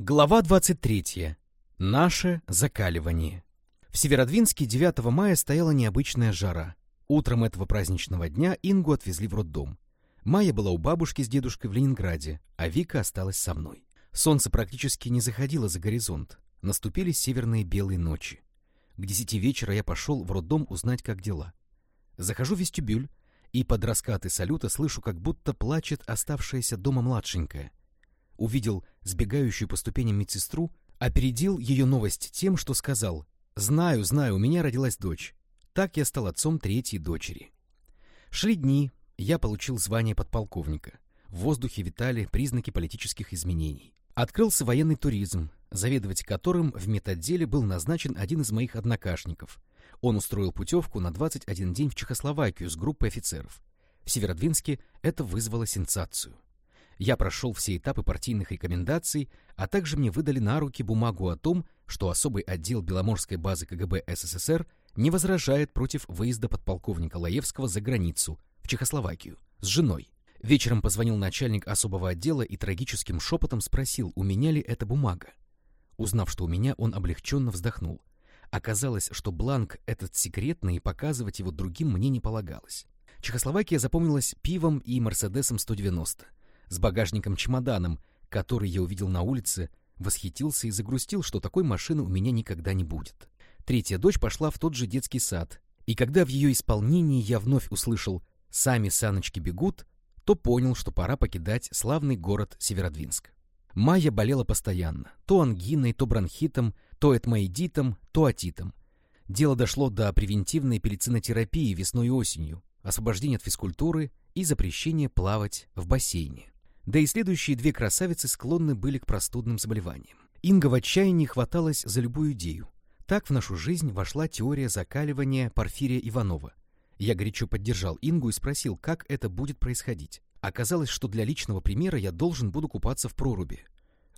Глава 23. Наше закаливание. В Северодвинске 9 мая стояла необычная жара. Утром этого праздничного дня Ингу отвезли в роддом. Майя была у бабушки с дедушкой в Ленинграде, а Вика осталась со мной. Солнце практически не заходило за горизонт. Наступили северные белые ночи. К десяти вечера я пошел в роддом узнать, как дела. Захожу в вестибюль, и под раскаты салюта слышу, как будто плачет оставшаяся дома младшенькая — увидел сбегающую по ступеням медсестру, опередил ее новость тем, что сказал «Знаю, знаю, у меня родилась дочь». Так я стал отцом третьей дочери. Шли дни, я получил звание подполковника. В воздухе витали признаки политических изменений. Открылся военный туризм, заведовать которым в медотделе был назначен один из моих однокашников. Он устроил путевку на 21 день в Чехословакию с группой офицеров. В Северодвинске это вызвало сенсацию. Я прошел все этапы партийных рекомендаций, а также мне выдали на руки бумагу о том, что особый отдел Беломорской базы КГБ СССР не возражает против выезда подполковника Лаевского за границу, в Чехословакию, с женой. Вечером позвонил начальник особого отдела и трагическим шепотом спросил, у меня ли эта бумага. Узнав, что у меня, он облегченно вздохнул. Оказалось, что бланк этот секретный, и показывать его другим мне не полагалось. Чехословакия запомнилась пивом и Мерседесом 190 с багажником-чемоданом, который я увидел на улице, восхитился и загрустил, что такой машины у меня никогда не будет. Третья дочь пошла в тот же детский сад, и когда в ее исполнении я вновь услышал «сами саночки бегут», то понял, что пора покидать славный город Северодвинск. Майя болела постоянно, то ангиной, то бронхитом, то этмоидитом, то атитом. Дело дошло до превентивной пелицинотерапии весной и осенью, освобождения от физкультуры и запрещения плавать в бассейне. Да и следующие две красавицы склонны были к простудным заболеваниям. Инга в отчаянии хваталась за любую идею. Так в нашу жизнь вошла теория закаливания Порфирия Иванова. Я горячо поддержал Ингу и спросил, как это будет происходить. Оказалось, что для личного примера я должен буду купаться в проруби.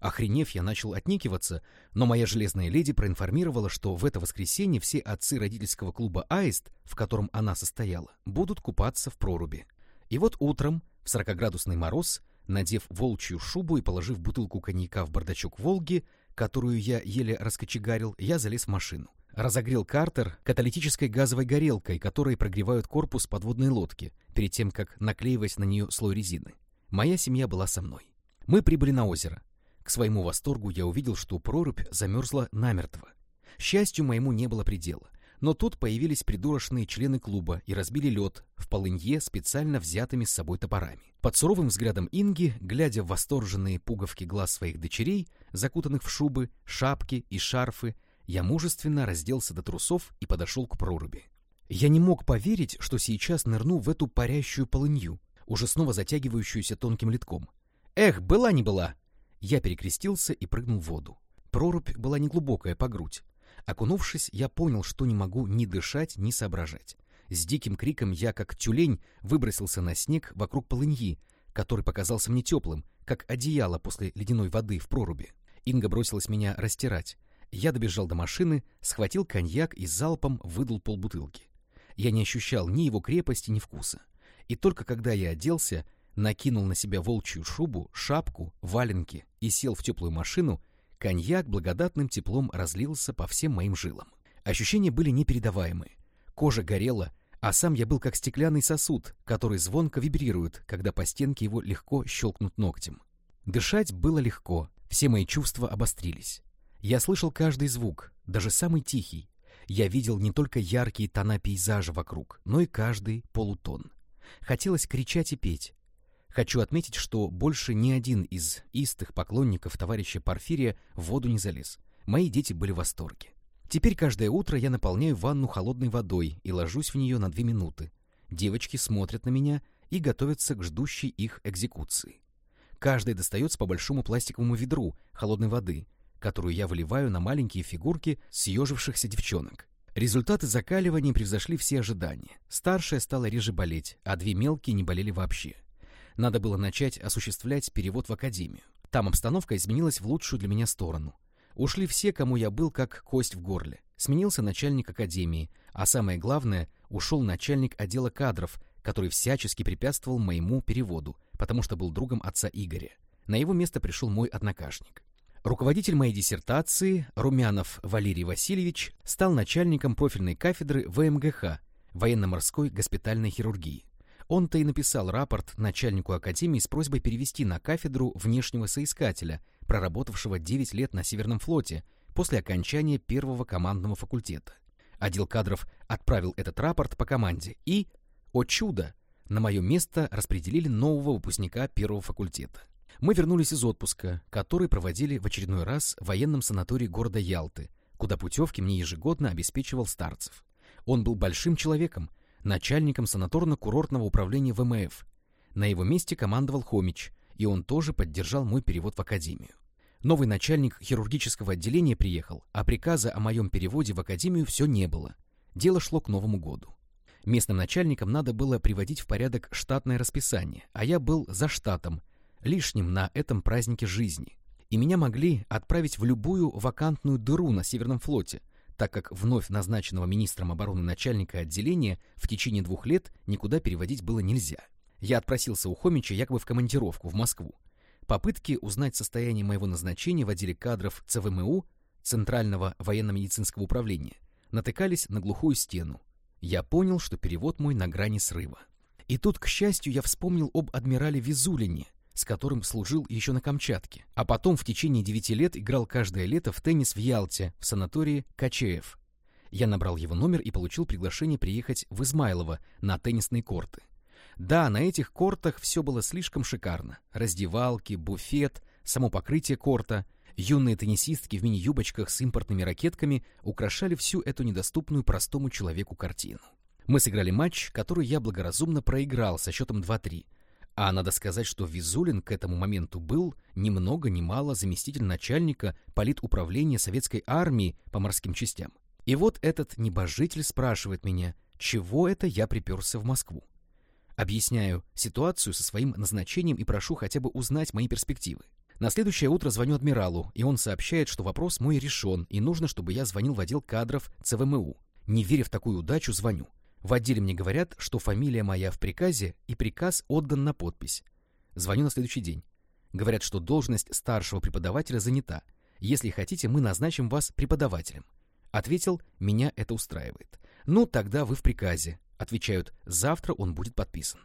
Охренев, я начал отнекиваться, но моя железная леди проинформировала, что в это воскресенье все отцы родительского клуба «Аист», в котором она состояла, будут купаться в проруби. И вот утром, в 40-градусный мороз, Надев волчью шубу и положив бутылку коньяка в бардачок «Волги», которую я еле раскочегарил, я залез в машину. Разогрел картер каталитической газовой горелкой, которой прогревают корпус подводной лодки, перед тем, как наклеивать на нее слой резины. Моя семья была со мной. Мы прибыли на озеро. К своему восторгу я увидел, что прорубь замерзла намертво. Счастью моему не было предела. Но тут появились придурочные члены клуба и разбили лед в полынье специально взятыми с собой топорами. Под суровым взглядом Инги, глядя в восторженные пуговки глаз своих дочерей, закутанных в шубы, шапки и шарфы, я мужественно разделся до трусов и подошел к проруби. Я не мог поверить, что сейчас нырну в эту парящую полынью, уже снова затягивающуюся тонким литком. Эх, была не была! Я перекрестился и прыгнул в воду. Прорубь была неглубокая по грудь, Окунувшись, я понял, что не могу ни дышать, ни соображать. С диким криком я, как тюлень, выбросился на снег вокруг полыньи, который показался мне теплым, как одеяло после ледяной воды в проруби. Инга бросилась меня растирать. Я добежал до машины, схватил коньяк и залпом выдал полбутылки. Я не ощущал ни его крепости, ни вкуса. И только когда я оделся, накинул на себя волчью шубу, шапку, валенки и сел в теплую машину, Коньяк благодатным теплом разлился по всем моим жилам. Ощущения были непередаваемые. Кожа горела, а сам я был как стеклянный сосуд, который звонко вибрирует, когда по стенке его легко щелкнут ногтем. Дышать было легко, все мои чувства обострились. Я слышал каждый звук, даже самый тихий. Я видел не только яркие тона пейзажа вокруг, но и каждый полутон. Хотелось кричать и петь, Хочу отметить, что больше ни один из истых поклонников товарища Порфирия в воду не залез. Мои дети были в восторге. Теперь каждое утро я наполняю ванну холодной водой и ложусь в нее на две минуты. Девочки смотрят на меня и готовятся к ждущей их экзекуции. Каждый достается по большому пластиковому ведру холодной воды, которую я выливаю на маленькие фигурки съежившихся девчонок. Результаты закаливания превзошли все ожидания. Старшая стала реже болеть, а две мелкие не болели вообще. Надо было начать осуществлять перевод в академию. Там обстановка изменилась в лучшую для меня сторону. Ушли все, кому я был как кость в горле. Сменился начальник академии, а самое главное, ушел начальник отдела кадров, который всячески препятствовал моему переводу, потому что был другом отца Игоря. На его место пришел мой однокашник. Руководитель моей диссертации, Румянов Валерий Васильевич, стал начальником профильной кафедры ВМГХ, военно-морской госпитальной хирургии. Он-то и написал рапорт начальнику академии с просьбой перевести на кафедру внешнего соискателя, проработавшего 9 лет на Северном флоте после окончания первого командного факультета. Отдел кадров отправил этот рапорт по команде и, о чудо, на мое место распределили нового выпускника первого факультета. Мы вернулись из отпуска, который проводили в очередной раз в военном санатории города Ялты, куда путевки мне ежегодно обеспечивал Старцев. Он был большим человеком, начальником санаторно-курортного управления ВМФ. На его месте командовал Хомич, и он тоже поддержал мой перевод в академию. Новый начальник хирургического отделения приехал, а приказа о моем переводе в академию все не было. Дело шло к Новому году. Местным начальникам надо было приводить в порядок штатное расписание, а я был за штатом, лишним на этом празднике жизни. И меня могли отправить в любую вакантную дыру на Северном флоте, так как вновь назначенного министром обороны начальника отделения в течение двух лет никуда переводить было нельзя. Я отпросился у Хомича якобы в командировку в Москву. Попытки узнать состояние моего назначения в отделе кадров ЦВМУ, Центрального военно-медицинского управления, натыкались на глухую стену. Я понял, что перевод мой на грани срыва. И тут, к счастью, я вспомнил об адмирале Визулине, с которым служил еще на Камчатке, а потом в течение девяти лет играл каждое лето в теннис в Ялте, в санатории Качеев. Я набрал его номер и получил приглашение приехать в Измайлово на теннисные корты. Да, на этих кортах все было слишком шикарно. Раздевалки, буфет, само покрытие корта. Юные теннисистки в мини-юбочках с импортными ракетками украшали всю эту недоступную простому человеку картину. Мы сыграли матч, который я благоразумно проиграл со счетом 2-3, а надо сказать, что Визулин к этому моменту был ни много ни мало заместитель начальника политуправления советской армии по морским частям. И вот этот небожитель спрашивает меня, чего это я приперся в Москву. Объясняю ситуацию со своим назначением и прошу хотя бы узнать мои перспективы. На следующее утро звоню адмиралу, и он сообщает, что вопрос мой решен, и нужно, чтобы я звонил в отдел кадров ЦВМУ. Не веря в такую удачу, звоню. В отделе мне говорят, что фамилия моя в приказе и приказ отдан на подпись. Звоню на следующий день. Говорят, что должность старшего преподавателя занята. Если хотите, мы назначим вас преподавателем. Ответил, меня это устраивает. Ну, тогда вы в приказе. Отвечают, завтра он будет подписан.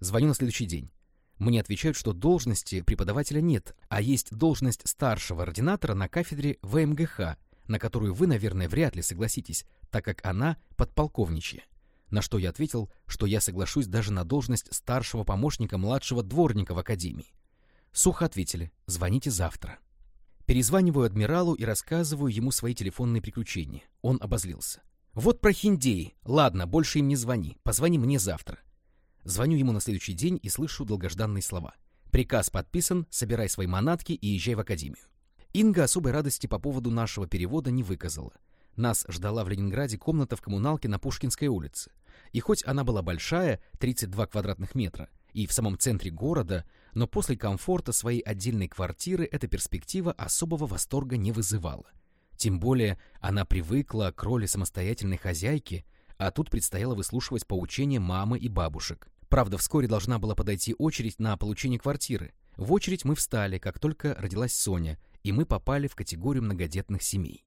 Звоню на следующий день. Мне отвечают, что должности преподавателя нет, а есть должность старшего ординатора на кафедре ВМГХ, на которую вы, наверное, вряд ли согласитесь, так как она подполковничья. На что я ответил, что я соглашусь даже на должность старшего помощника младшего дворника в академии. Сухо ответили, звоните завтра. Перезваниваю адмиралу и рассказываю ему свои телефонные приключения. Он обозлился. «Вот про хиндеи. Ладно, больше им не звони. Позвони мне завтра». Звоню ему на следующий день и слышу долгожданные слова. «Приказ подписан, собирай свои манатки и езжай в академию». Инга особой радости по поводу нашего перевода не выказала. Нас ждала в Ленинграде комната в коммуналке на Пушкинской улице. И хоть она была большая, 32 квадратных метра, и в самом центре города, но после комфорта своей отдельной квартиры эта перспектива особого восторга не вызывала. Тем более она привыкла к роли самостоятельной хозяйки, а тут предстояло выслушивать поучения мамы и бабушек. Правда, вскоре должна была подойти очередь на получение квартиры. В очередь мы встали, как только родилась Соня, и мы попали в категорию многодетных семей.